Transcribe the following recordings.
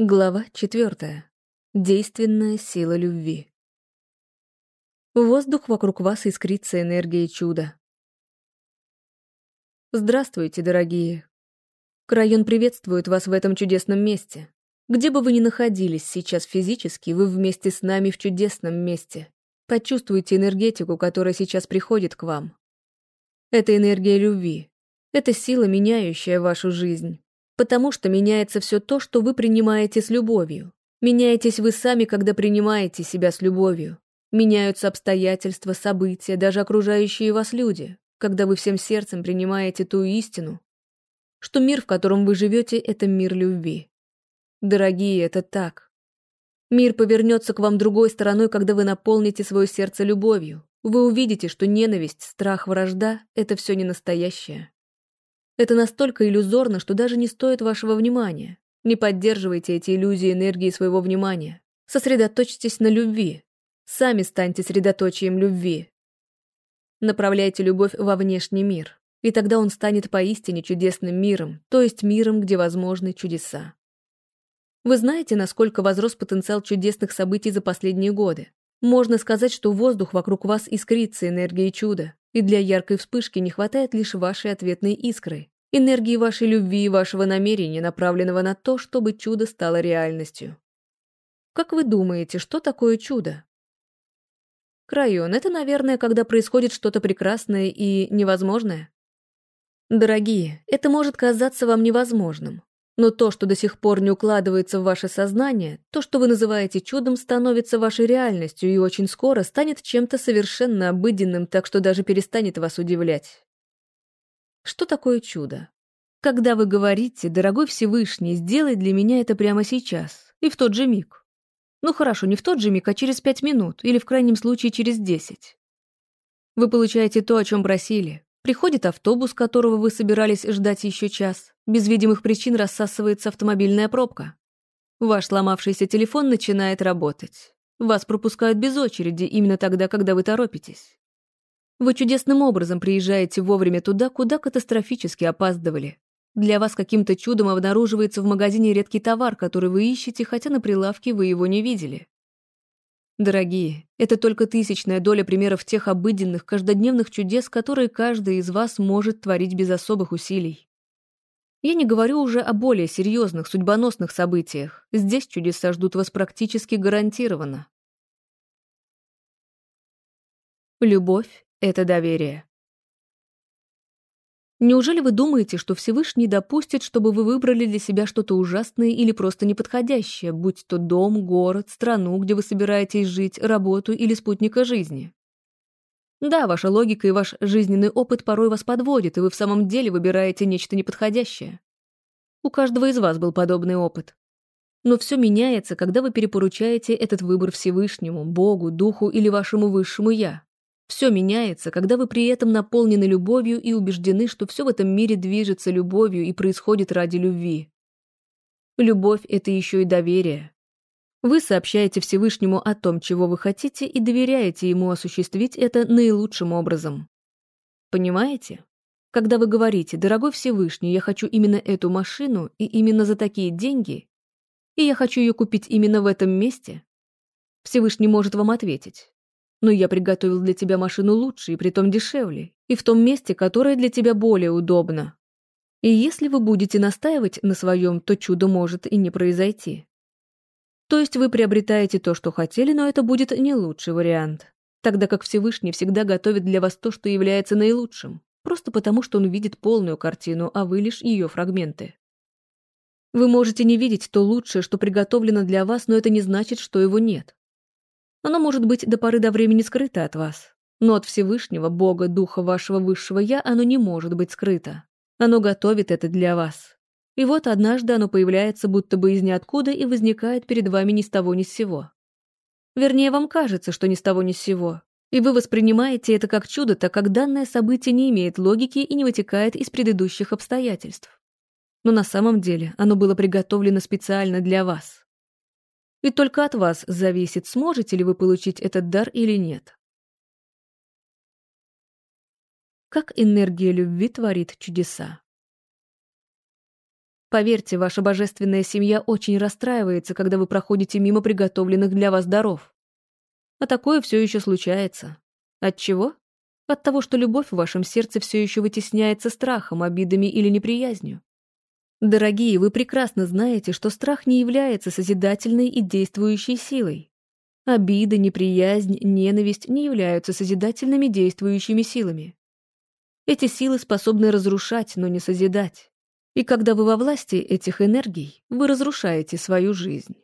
Глава четвертая. Действенная сила любви. Воздух вокруг вас искрится энергией чуда. Здравствуйте, дорогие. Крайон приветствует вас в этом чудесном месте. Где бы вы ни находились сейчас физически, вы вместе с нами в чудесном месте. Почувствуйте энергетику, которая сейчас приходит к вам. Это энергия любви. Это сила, меняющая вашу жизнь. Потому что меняется все то, что вы принимаете с любовью. Меняетесь вы сами, когда принимаете себя с любовью. Меняются обстоятельства, события, даже окружающие вас люди, когда вы всем сердцем принимаете ту истину, что мир, в котором вы живете, это мир любви. Дорогие, это так. Мир повернется к вам другой стороной, когда вы наполните свое сердце любовью. Вы увидите, что ненависть, страх, вражда — это все не настоящее. Это настолько иллюзорно, что даже не стоит вашего внимания. Не поддерживайте эти иллюзии энергии своего внимания. Сосредоточьтесь на любви. Сами станьте средоточием любви. Направляйте любовь во внешний мир, и тогда он станет поистине чудесным миром, то есть миром, где возможны чудеса. Вы знаете, насколько возрос потенциал чудесных событий за последние годы? Можно сказать, что воздух вокруг вас искрится энергией чуда, и для яркой вспышки не хватает лишь вашей ответной искры, энергии вашей любви и вашего намерения, направленного на то, чтобы чудо стало реальностью. Как вы думаете, что такое чудо? Крайон — это, наверное, когда происходит что-то прекрасное и невозможное. Дорогие, это может казаться вам невозможным, но то, что до сих пор не укладывается в ваше сознание, то, что вы называете чудом, становится вашей реальностью и очень скоро станет чем-то совершенно обыденным, так что даже перестанет вас удивлять. Что такое чудо? Когда вы говорите, дорогой Всевышний, сделай для меня это прямо сейчас, и в тот же миг. Ну хорошо, не в тот же миг, а через пять минут, или в крайнем случае через десять. Вы получаете то, о чем просили, Приходит автобус, которого вы собирались ждать еще час. Без видимых причин рассасывается автомобильная пробка. Ваш сломавшийся телефон начинает работать. Вас пропускают без очереди именно тогда, когда вы торопитесь. Вы чудесным образом приезжаете вовремя туда, куда катастрофически опаздывали. Для вас каким-то чудом обнаруживается в магазине редкий товар, который вы ищете, хотя на прилавке вы его не видели. Дорогие, это только тысячная доля примеров тех обыденных, каждодневных чудес, которые каждый из вас может творить без особых усилий. Я не говорю уже о более серьезных, судьбоносных событиях. Здесь чудеса ждут вас практически гарантированно. Любовь — это доверие. Неужели вы думаете, что Всевышний допустит, чтобы вы выбрали для себя что-то ужасное или просто неподходящее, будь то дом, город, страну, где вы собираетесь жить, работу или спутника жизни? Да, ваша логика и ваш жизненный опыт порой вас подводит, и вы в самом деле выбираете нечто неподходящее. У каждого из вас был подобный опыт. Но все меняется, когда вы перепоручаете этот выбор Всевышнему, Богу, Духу или вашему высшему Я. Все меняется, когда вы при этом наполнены любовью и убеждены, что все в этом мире движется любовью и происходит ради любви. Любовь — это еще и доверие. Вы сообщаете Всевышнему о том, чего вы хотите, и доверяете ему осуществить это наилучшим образом. Понимаете? Когда вы говорите, дорогой Всевышний, я хочу именно эту машину и именно за такие деньги, и я хочу ее купить именно в этом месте, Всевышний может вам ответить. Но я приготовил для тебя машину лучше и притом дешевле, и в том месте, которое для тебя более удобно. И если вы будете настаивать на своем, то чудо может и не произойти. То есть вы приобретаете то, что хотели, но это будет не лучший вариант. Тогда как Всевышний всегда готовит для вас то, что является наилучшим, просто потому что он видит полную картину, а вы лишь ее фрагменты. Вы можете не видеть то лучшее, что приготовлено для вас, но это не значит, что его нет. Оно может быть до поры до времени скрыто от вас. Но от Всевышнего, Бога, Духа вашего высшего Я, оно не может быть скрыто. Оно готовит это для вас. И вот однажды оно появляется будто бы из ниоткуда и возникает перед вами ни с того ни с сего. Вернее, вам кажется, что ни с того ни с сего. И вы воспринимаете это как чудо, так как данное событие не имеет логики и не вытекает из предыдущих обстоятельств. Но на самом деле оно было приготовлено специально для вас. И только от вас зависит, сможете ли вы получить этот дар или нет. Как энергия любви творит чудеса. Поверьте, ваша божественная семья очень расстраивается, когда вы проходите мимо приготовленных для вас даров. А такое все еще случается. От чего? От того, что любовь в вашем сердце все еще вытесняется страхом, обидами или неприязнью. Дорогие, вы прекрасно знаете, что страх не является созидательной и действующей силой. Обида, неприязнь, ненависть не являются созидательными действующими силами. Эти силы способны разрушать, но не созидать. И когда вы во власти этих энергий, вы разрушаете свою жизнь.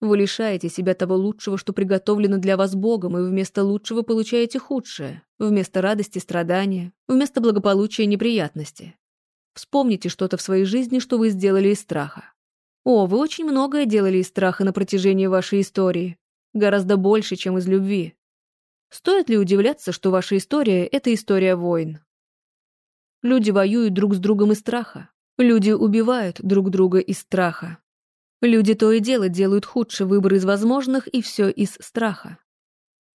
Вы лишаете себя того лучшего, что приготовлено для вас Богом, и вместо лучшего получаете худшее, вместо радости – страдания, вместо благополучия – неприятности. Вспомните что-то в своей жизни, что вы сделали из страха. О, вы очень многое делали из страха на протяжении вашей истории, Гораздо больше, чем из любви. Стоит ли удивляться, что ваша история — это история войн? Люди воюют друг с другом из страха. Люди убивают друг друга из страха. Люди то и дело делают худший выбор из возможных, и все из страха.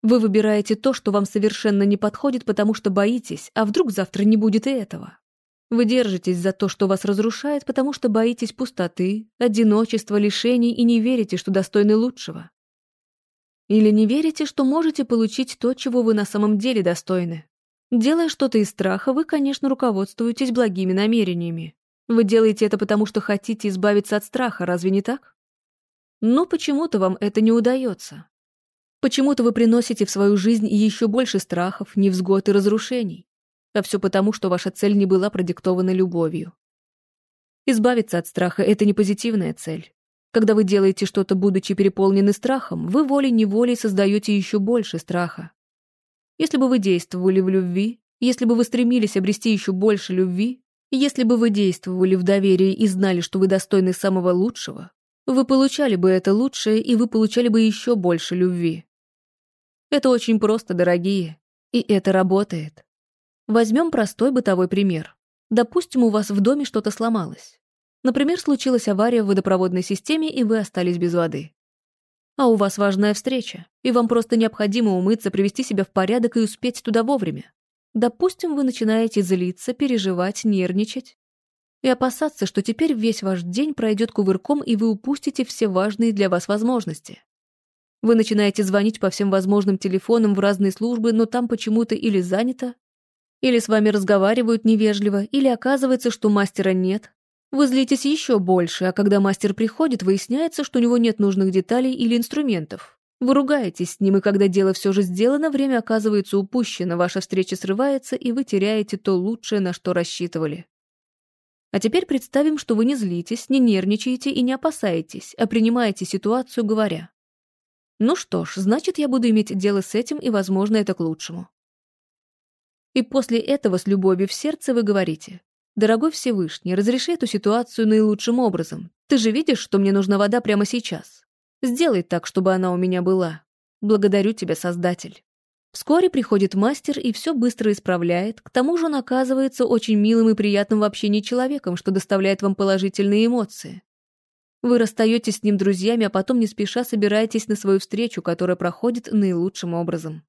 Вы выбираете то, что вам совершенно не подходит, потому что боитесь, а вдруг завтра не будет и этого. Вы держитесь за то, что вас разрушает, потому что боитесь пустоты, одиночества, лишений и не верите, что достойны лучшего. Или не верите, что можете получить то, чего вы на самом деле достойны? Делая что-то из страха, вы, конечно, руководствуетесь благими намерениями. Вы делаете это потому, что хотите избавиться от страха, разве не так? Но почему-то вам это не удается. Почему-то вы приносите в свою жизнь еще больше страхов, невзгод и разрушений. А все потому, что ваша цель не была продиктована любовью. Избавиться от страха — это не позитивная цель. Когда вы делаете что-то, будучи переполнены страхом, вы волей-неволей создаете еще больше страха. Если бы вы действовали в любви, если бы вы стремились обрести еще больше любви, если бы вы действовали в доверии и знали, что вы достойны самого лучшего, вы получали бы это лучшее, и вы получали бы еще больше любви. Это очень просто, дорогие, и это работает. Возьмем простой бытовой пример. Допустим, у вас в доме что-то сломалось. Например, случилась авария в водопроводной системе, и вы остались без воды. А у вас важная встреча, и вам просто необходимо умыться, привести себя в порядок и успеть туда вовремя. Допустим, вы начинаете злиться, переживать, нервничать и опасаться, что теперь весь ваш день пройдет кувырком, и вы упустите все важные для вас возможности. Вы начинаете звонить по всем возможным телефонам в разные службы, но там почему-то или занято, или с вами разговаривают невежливо, или оказывается, что мастера нет, вы злитесь еще больше, а когда мастер приходит, выясняется, что у него нет нужных деталей или инструментов. Вы ругаетесь с ним, и когда дело все же сделано, время оказывается упущено, ваша встреча срывается, и вы теряете то лучшее, на что рассчитывали. А теперь представим, что вы не злитесь, не нервничаете и не опасаетесь, а принимаете ситуацию, говоря. Ну что ж, значит, я буду иметь дело с этим, и, возможно, это к лучшему. И после этого с любовью в сердце вы говорите. «Дорогой Всевышний, разреши эту ситуацию наилучшим образом. Ты же видишь, что мне нужна вода прямо сейчас. Сделай так, чтобы она у меня была. Благодарю тебя, Создатель». Вскоре приходит мастер и все быстро исправляет, к тому же он оказывается очень милым и приятным в общении человеком, что доставляет вам положительные эмоции. Вы расстаетесь с ним друзьями, а потом не спеша собираетесь на свою встречу, которая проходит наилучшим образом.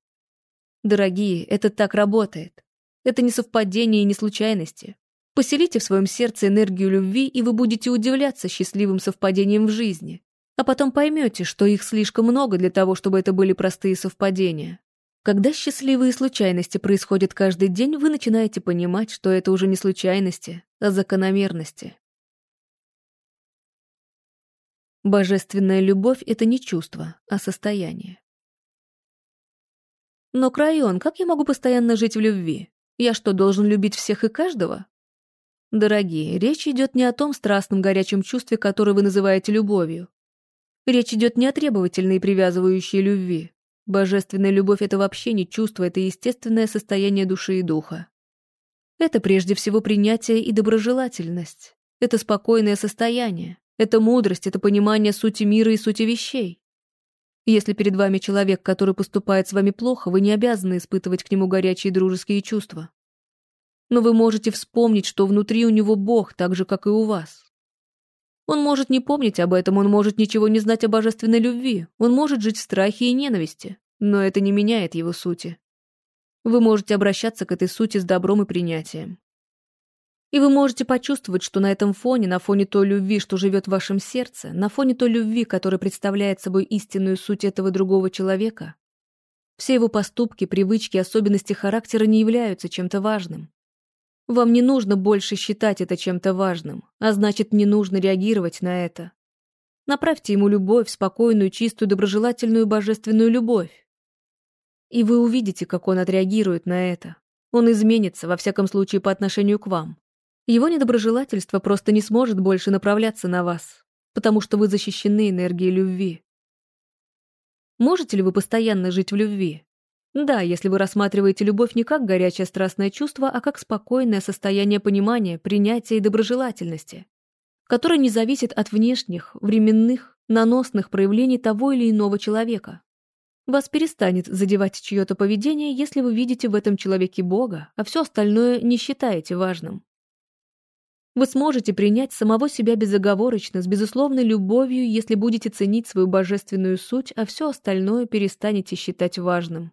Дорогие, это так работает. Это не совпадение и не случайности. Поселите в своем сердце энергию любви, и вы будете удивляться счастливым совпадениям в жизни. А потом поймете, что их слишком много для того, чтобы это были простые совпадения. Когда счастливые случайности происходят каждый день, вы начинаете понимать, что это уже не случайности, а закономерности. Божественная любовь — это не чувство, а состояние. Но, Крайон, как я могу постоянно жить в любви? Я что, должен любить всех и каждого? Дорогие, речь идет не о том страстном горячем чувстве, которое вы называете любовью. Речь идет не о требовательной и привязывающей любви. Божественная любовь — это вообще не чувство, это естественное состояние души и духа. Это прежде всего принятие и доброжелательность. Это спокойное состояние. Это мудрость, это понимание сути мира и сути вещей. Если перед вами человек, который поступает с вами плохо, вы не обязаны испытывать к нему горячие дружеские чувства но вы можете вспомнить, что внутри у него Бог, так же, как и у вас. Он может не помнить об этом, он может ничего не знать о божественной любви, он может жить в страхе и ненависти, но это не меняет его сути. Вы можете обращаться к этой сути с добром и принятием. И вы можете почувствовать, что на этом фоне, на фоне той любви, что живет в вашем сердце, на фоне той любви, которая представляет собой истинную суть этого другого человека, все его поступки, привычки, особенности характера не являются чем-то важным. Вам не нужно больше считать это чем-то важным, а значит, не нужно реагировать на это. Направьте ему любовь, спокойную, чистую, доброжелательную, божественную любовь. И вы увидите, как он отреагирует на это. Он изменится, во всяком случае, по отношению к вам. Его недоброжелательство просто не сможет больше направляться на вас, потому что вы защищены энергией любви. Можете ли вы постоянно жить в любви? Да, если вы рассматриваете любовь не как горячее страстное чувство, а как спокойное состояние понимания, принятия и доброжелательности который не зависит от внешних, временных, наносных проявлений того или иного человека. Вас перестанет задевать чье-то поведение, если вы видите в этом человеке Бога, а все остальное не считаете важным. Вы сможете принять самого себя безоговорочно, с безусловной любовью, если будете ценить свою божественную суть, а все остальное перестанете считать важным.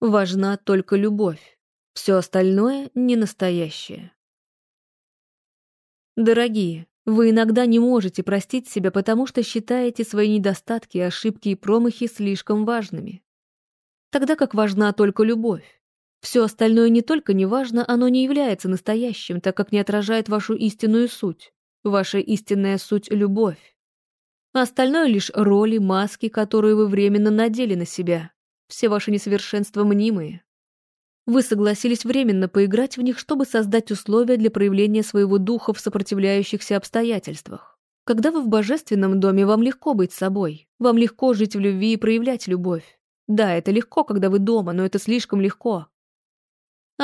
Важна только любовь. Все остальное не настоящее. Дорогие, вы иногда не можете простить себя, потому что считаете свои недостатки, ошибки и промахи слишком важными. Тогда как важна только любовь. Все остальное не только не важно, оно не является настоящим, так как не отражает вашу истинную суть. Ваша истинная суть — любовь. остальное лишь роли, маски, которые вы временно надели на себя. Все ваши несовершенства мнимые. Вы согласились временно поиграть в них, чтобы создать условия для проявления своего духа в сопротивляющихся обстоятельствах. Когда вы в божественном доме, вам легко быть собой. Вам легко жить в любви и проявлять любовь. Да, это легко, когда вы дома, но это слишком легко.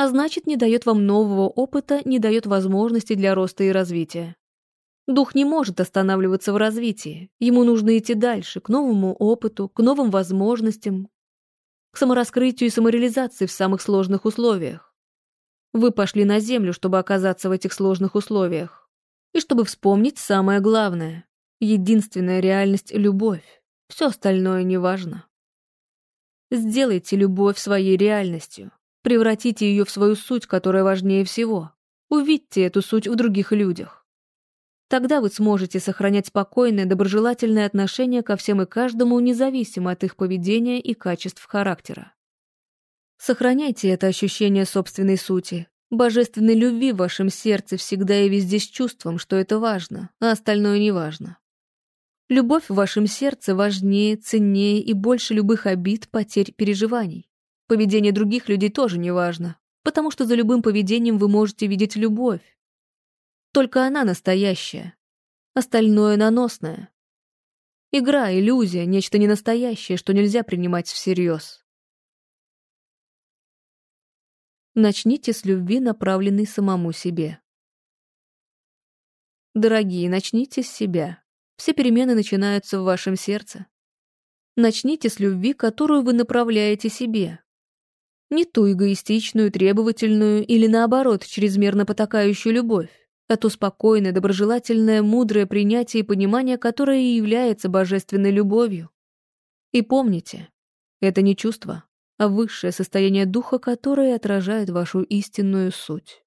А значит, не дает вам нового опыта, не дает возможности для роста и развития. Дух не может останавливаться в развитии. Ему нужно идти дальше, к новому опыту, к новым возможностям, к самораскрытию и самореализации в самых сложных условиях. Вы пошли на Землю, чтобы оказаться в этих сложных условиях. И чтобы вспомнить самое главное. Единственная реальность — любовь. Все остальное неважно. Сделайте любовь своей реальностью. Превратите ее в свою суть, которая важнее всего. Увидьте эту суть в других людях. Тогда вы сможете сохранять спокойное, доброжелательное отношение ко всем и каждому, независимо от их поведения и качеств характера. Сохраняйте это ощущение собственной сути, божественной любви в вашем сердце всегда и везде с чувством, что это важно, а остальное не важно. Любовь в вашем сердце важнее, ценнее и больше любых обид, потерь, переживаний. Поведение других людей тоже не важно, потому что за любым поведением вы можете видеть любовь, только она настоящая. Остальное наносное. Игра, иллюзия, нечто ненастоящее, что нельзя принимать всерьез. Начните с любви, направленной самому себе. Дорогие, начните с себя. Все перемены начинаются в вашем сердце. Начните с любви, которую вы направляете себе. Не ту эгоистичную, требовательную или, наоборот, чрезмерно потакающую любовь а то спокойное, доброжелательное, мудрое принятие и понимание, которое и является божественной любовью. И помните, это не чувство, а высшее состояние духа, которое отражает вашу истинную суть.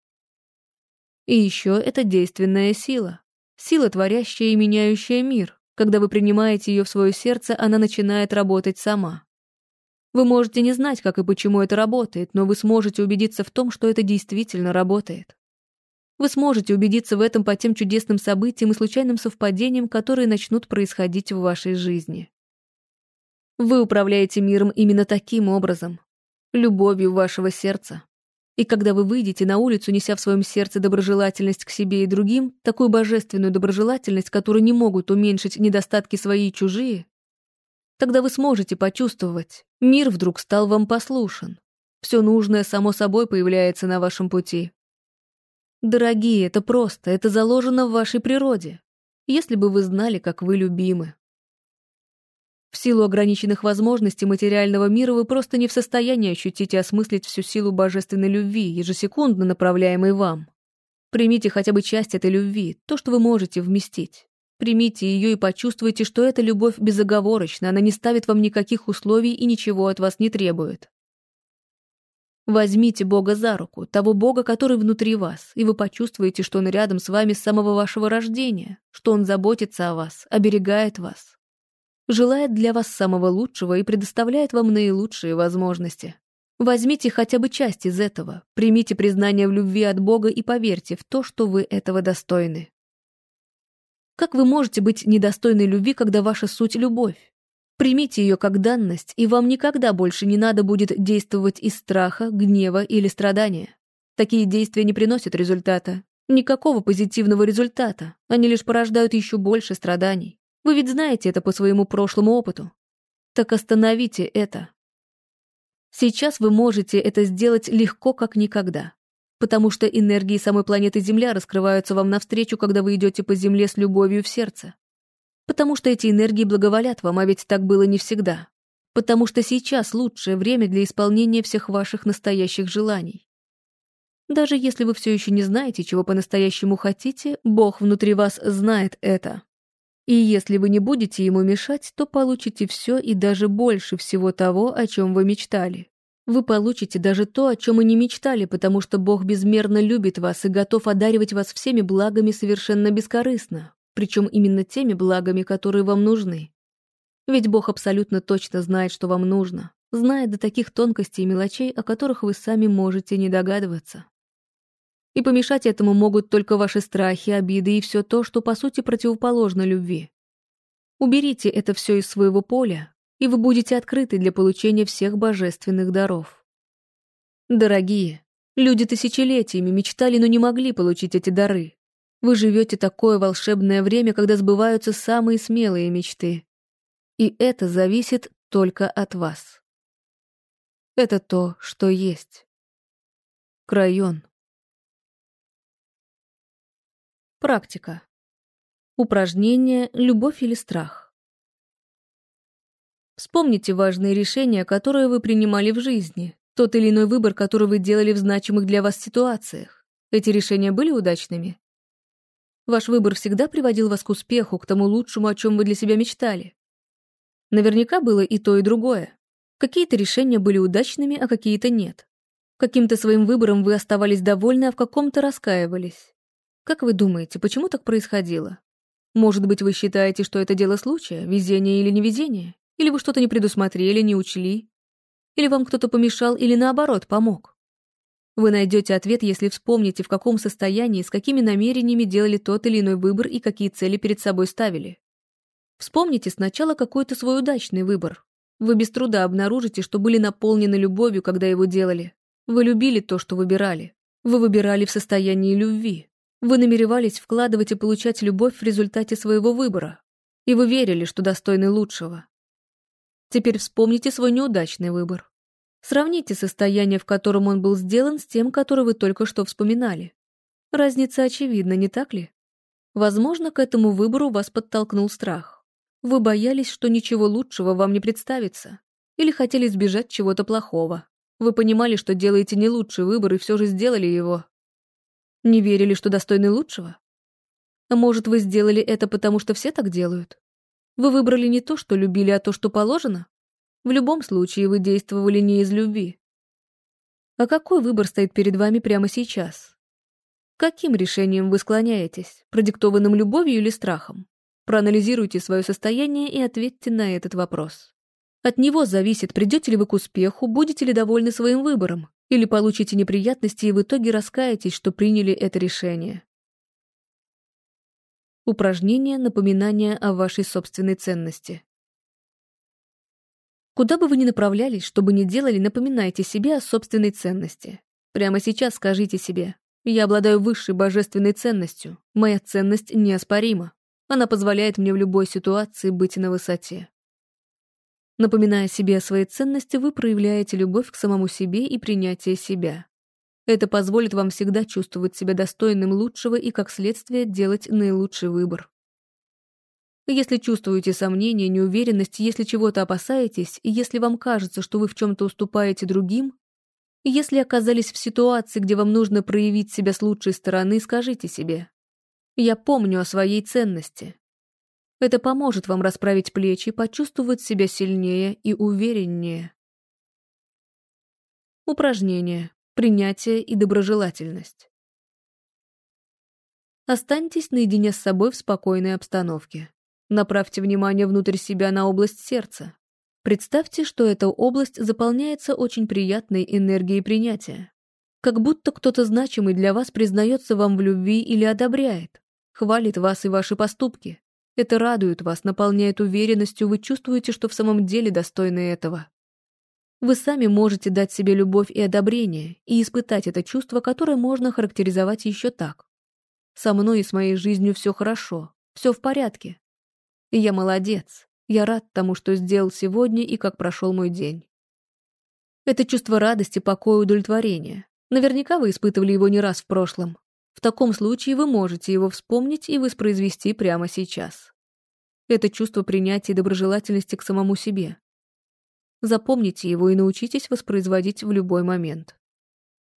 И еще это действенная сила, сила, творящая и меняющая мир. Когда вы принимаете ее в свое сердце, она начинает работать сама. Вы можете не знать, как и почему это работает, но вы сможете убедиться в том, что это действительно работает. Вы сможете убедиться в этом по тем чудесным событиям и случайным совпадениям, которые начнут происходить в вашей жизни. Вы управляете миром именно таким образом, любовью вашего сердца. И когда вы выйдете на улицу, неся в своем сердце доброжелательность к себе и другим, такую божественную доброжелательность, которую не могут уменьшить недостатки свои и чужие, тогда вы сможете почувствовать, мир вдруг стал вам послушен. Все нужное само собой появляется на вашем пути. Дорогие, это просто, это заложено в вашей природе. Если бы вы знали, как вы любимы. В силу ограниченных возможностей материального мира вы просто не в состоянии ощутить и осмыслить всю силу божественной любви, ежесекундно направляемой вам. Примите хотя бы часть этой любви, то, что вы можете вместить. Примите ее и почувствуйте, что эта любовь безоговорочна, она не ставит вам никаких условий и ничего от вас не требует. Возьмите Бога за руку, того Бога, который внутри вас, и вы почувствуете, что Он рядом с вами с самого вашего рождения, что Он заботится о вас, оберегает вас, желает для вас самого лучшего и предоставляет вам наилучшие возможности. Возьмите хотя бы часть из этого, примите признание в любви от Бога и поверьте в то, что вы этого достойны. Как вы можете быть недостойной любви, когда ваша суть — любовь? Примите ее как данность, и вам никогда больше не надо будет действовать из страха, гнева или страдания. Такие действия не приносят результата. Никакого позитивного результата. Они лишь порождают еще больше страданий. Вы ведь знаете это по своему прошлому опыту. Так остановите это. Сейчас вы можете это сделать легко, как никогда. Потому что энергии самой планеты Земля раскрываются вам навстречу, когда вы идете по Земле с любовью в сердце. Потому что эти энергии благоволят вам, а ведь так было не всегда. Потому что сейчас лучшее время для исполнения всех ваших настоящих желаний. Даже если вы все еще не знаете, чего по-настоящему хотите, Бог внутри вас знает это. И если вы не будете ему мешать, то получите все и даже больше всего того, о чем вы мечтали. Вы получите даже то, о чем и не мечтали, потому что Бог безмерно любит вас и готов одаривать вас всеми благами совершенно бескорыстно, причем именно теми благами, которые вам нужны. Ведь Бог абсолютно точно знает, что вам нужно, знает до таких тонкостей и мелочей, о которых вы сами можете не догадываться. И помешать этому могут только ваши страхи, обиды и все то, что по сути противоположно любви. Уберите это все из своего поля, и вы будете открыты для получения всех божественных даров. Дорогие, люди тысячелетиями мечтали, но не могли получить эти дары. Вы живете такое волшебное время, когда сбываются самые смелые мечты. И это зависит только от вас. Это то, что есть. Крайон. Практика. Упражнение «Любовь или страх». Вспомните важные решения, которые вы принимали в жизни, тот или иной выбор, который вы делали в значимых для вас ситуациях. Эти решения были удачными? Ваш выбор всегда приводил вас к успеху, к тому лучшему, о чем вы для себя мечтали. Наверняка было и то, и другое. Какие-то решения были удачными, а какие-то нет. Каким-то своим выбором вы оставались довольны, а в каком-то раскаивались. Как вы думаете, почему так происходило? Может быть, вы считаете, что это дело случая, везения или невезения? Или вы что-то не предусмотрели, не учли? Или вам кто-то помешал или наоборот помог? Вы найдете ответ, если вспомните, в каком состоянии, с какими намерениями делали тот или иной выбор и какие цели перед собой ставили. Вспомните сначала какой-то свой удачный выбор. Вы без труда обнаружите, что были наполнены любовью, когда его делали. Вы любили то, что выбирали. Вы выбирали в состоянии любви. Вы намеревались вкладывать и получать любовь в результате своего выбора. И вы верили, что достойны лучшего. Теперь вспомните свой неудачный выбор. Сравните состояние, в котором он был сделан, с тем, которое вы только что вспоминали. Разница очевидна, не так ли? Возможно, к этому выбору вас подтолкнул страх. Вы боялись, что ничего лучшего вам не представится. Или хотели избежать чего-то плохого. Вы понимали, что делаете не лучший выбор и все же сделали его. Не верили, что достойны лучшего? А может, вы сделали это потому, что все так делают? Вы выбрали не то, что любили, а то, что положено? В любом случае, вы действовали не из любви. А какой выбор стоит перед вами прямо сейчас? Каким решением вы склоняетесь, продиктованным любовью или страхом? Проанализируйте свое состояние и ответьте на этот вопрос. От него зависит, придете ли вы к успеху, будете ли довольны своим выбором, или получите неприятности и в итоге раскаетесь, что приняли это решение. Упражнение напоминания о вашей собственной ценности. Куда бы вы ни направлялись, что бы ни делали, напоминайте себе о собственной ценности. Прямо сейчас скажите себе «Я обладаю высшей божественной ценностью. Моя ценность неоспорима. Она позволяет мне в любой ситуации быть на высоте». Напоминая себе о своей ценности, вы проявляете любовь к самому себе и принятие себя. Это позволит вам всегда чувствовать себя достойным лучшего и, как следствие, делать наилучший выбор. Если чувствуете сомнения, неуверенность, если чего-то опасаетесь, и если вам кажется, что вы в чем-то уступаете другим, если оказались в ситуации, где вам нужно проявить себя с лучшей стороны, скажите себе «Я помню о своей ценности. Это поможет вам расправить плечи, почувствовать себя сильнее и увереннее. упражнения, принятие и доброжелательность. Останьтесь наедине с собой в спокойной обстановке. Направьте внимание внутрь себя на область сердца. Представьте, что эта область заполняется очень приятной энергией принятия. Как будто кто-то значимый для вас признается вам в любви или одобряет, хвалит вас и ваши поступки. Это радует вас, наполняет уверенностью, вы чувствуете, что в самом деле достойны этого. Вы сами можете дать себе любовь и одобрение и испытать это чувство, которое можно характеризовать еще так. Со мной и с моей жизнью все хорошо, все в порядке. И я молодец, я рад тому, что сделал сегодня и как прошел мой день. Это чувство радости, покоя, удовлетворения. Наверняка вы испытывали его не раз в прошлом. В таком случае вы можете его вспомнить и воспроизвести прямо сейчас. Это чувство принятия и доброжелательности к самому себе. Запомните его и научитесь воспроизводить в любой момент.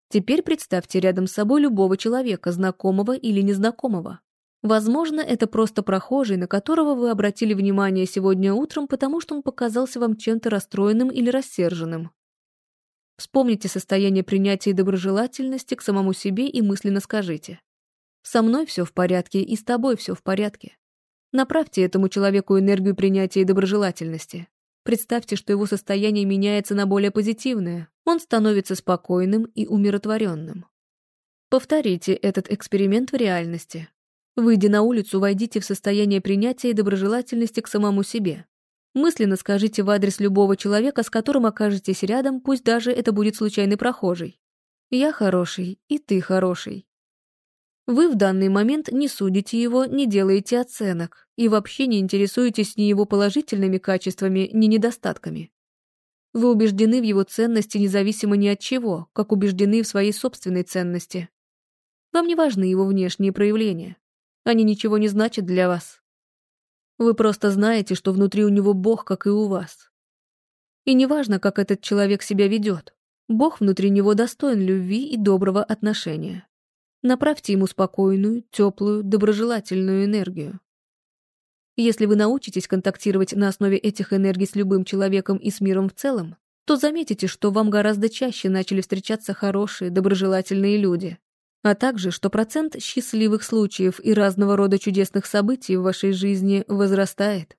Теперь представьте рядом с собой любого человека, знакомого или незнакомого. Возможно, это просто прохожий, на которого вы обратили внимание сегодня утром, потому что он показался вам чем-то расстроенным или рассерженным. Вспомните состояние принятия и доброжелательности к самому себе и мысленно скажите. «Со мной все в порядке, и с тобой все в порядке». Направьте этому человеку энергию принятия и доброжелательности. Представьте, что его состояние меняется на более позитивное. Он становится спокойным и умиротворенным. Повторите этот эксперимент в реальности. Выйдя на улицу, войдите в состояние принятия и доброжелательности к самому себе. Мысленно скажите в адрес любого человека, с которым окажетесь рядом, пусть даже это будет случайный прохожий. «Я хороший, и ты хороший». Вы в данный момент не судите его, не делаете оценок и вообще не интересуетесь ни его положительными качествами, ни недостатками. Вы убеждены в его ценности независимо ни от чего, как убеждены в своей собственной ценности. Вам не важны его внешние проявления. Они ничего не значат для вас. Вы просто знаете, что внутри у него Бог, как и у вас. И неважно, как этот человек себя ведет, Бог внутри него достоин любви и доброго отношения. Направьте ему спокойную, теплую, доброжелательную энергию. Если вы научитесь контактировать на основе этих энергий с любым человеком и с миром в целом, то заметите, что вам гораздо чаще начали встречаться хорошие, доброжелательные люди а также, что процент счастливых случаев и разного рода чудесных событий в вашей жизни возрастает.